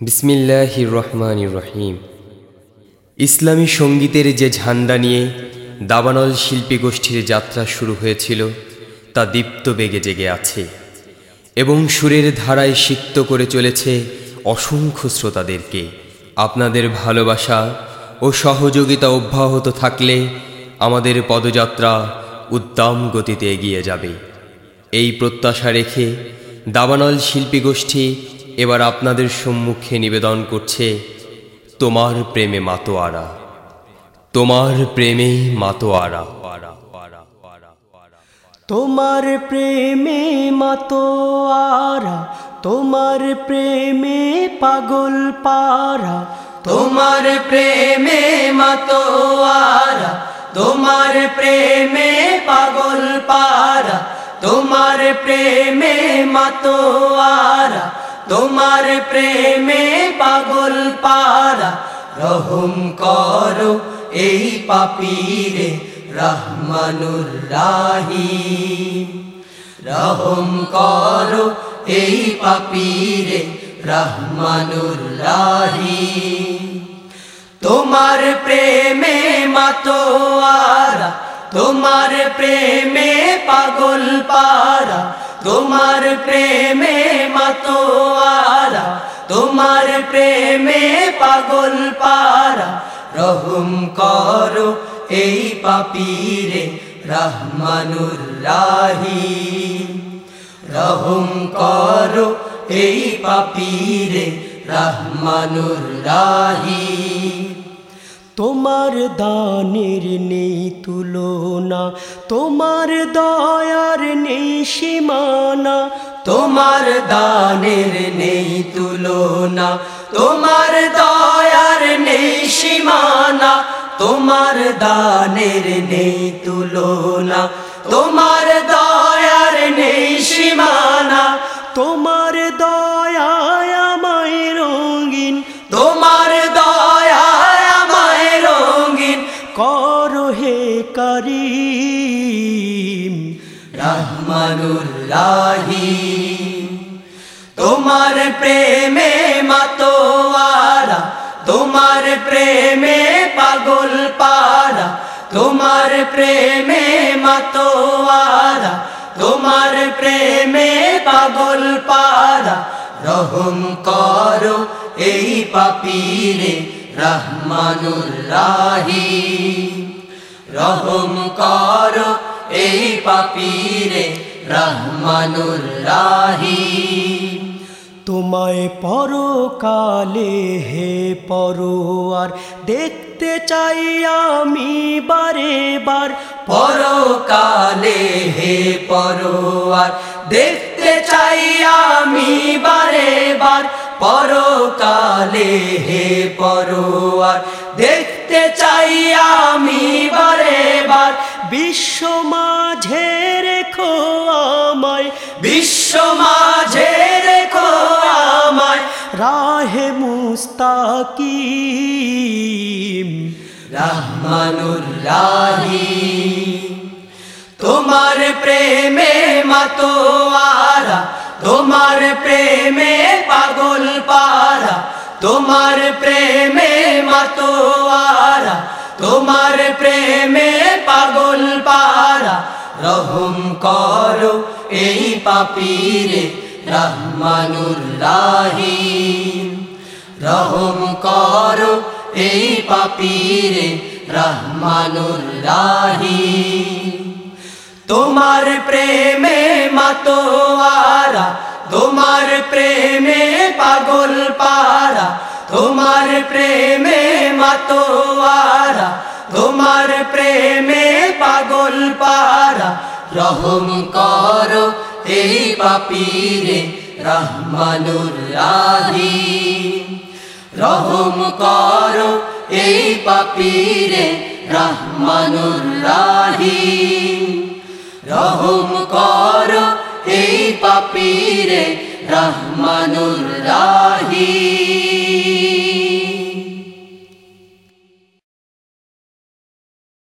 বিসমিল্লাহির রহমান রহিম। ইসলামী সঙ্গীতের যে ঝান্ডা নিয়ে দাবানল শিল্পী গোষ্ঠীর যাত্রা শুরু হয়েছিল, তা দীপ্ত বেগে জেগে আছে এবং সুরের ধারায় সিক্ত করে চলেছে অসংখ্য শ্রোতাদেরকে। আপনাদের ভালোবাসা ও সহযোগিতা অব্যাহত থাকলে আমাদের পদযাত্রা উদ্দাম গতিতে এগিয়ে যাবে। এই প্রত্যাশা রেখে দাবানল শিল্পী গোষ্ঠী এবার আপনাদের সম্মুখে নিবেদন করছে, তোমার প্রেমে মাতোয়ারা। তোমার প্রেমে মাতোয়ারা। তোমার প্রেমে মাতোয়ারা, তোমার প্রেমে পাগল পারা। তোমার প্রেমে মাতোয়ারা, তোমার প্রেমে পাগল পারা। তোমার প্রেমে মাতোয়ারা তোমার প্রেমে পাগল পারা রহম করো এই পাপীরে রহমানুর রাহিম রহম করো এই পাপীরে রহমানুর রাহিম তোমার প্রেমে মাতোয়ারা, তোমার প্রেমে পাগল পারা তোমার প্রেমে মাতোয়ারা, তোমার প্রেমে পাগল পারা। রহম করো এই পাপীরে, রহমানুর রাহিম রহম করো এই পাপীরে, রহমানুর রাহিম তোমার দানের নেই তুলনা, তোমার দয়ার নেই সীমানা, তোমার দানের নেই তুলনা, তোমার দয়ার নেই সীমানা, তোমার দানের নেই তুলনা, তোমার করিম, রহমানুর রাহিম। তোমার প্রেমে মাতোয়ারা, তোমার প্রেমে পাগল পারা তোমার প্রেমে মাতোয়ারা, তোমার প্রেমে পাগল পারা রহম করো এই পাপীরে, রহমানুর রাহিম। রহম করো এই পাপীরে রহমানুর রাহিম তোমায় পরকালে হে পরোয়ার দেখতে চাই আমি বারে বার। পরকালে হে পরোয়ার দেখতে চাই আমি বারে বার। পরকালে হে পরোয়ার দেখতে চাই বিশ্ব মাঝে রেখো আমায়। বিশ্ব মাঝে রেখো আমায়। রাহে মুস্তাকিম। রহমানুর রাহিম তোমার প্রেমে মাতোয়ারা তোমার প্রেমে পাগল পারা। তোমার প্রেমে মাতোয়ারা তোমার প্রেমে পাগল পারা রহম করো এই পাপীরে রহমানুর রাহিম রহম করো এই পাপীরে রহমানুর রাহিম তোমার প্রেমে মাতোয়ারা, তোমার প্রেমে পাগল পারা তোমার প্রেমে মাতোয়ারা তোমার প্রেমে পাগল পারা, রহম করো এই পাপীরে, রহমানুর রাহিম। রহম করো এই পাপীরে, রহমানুর রাহিম। রহম করো এই পাপীরে, রহমানুর রাহিম।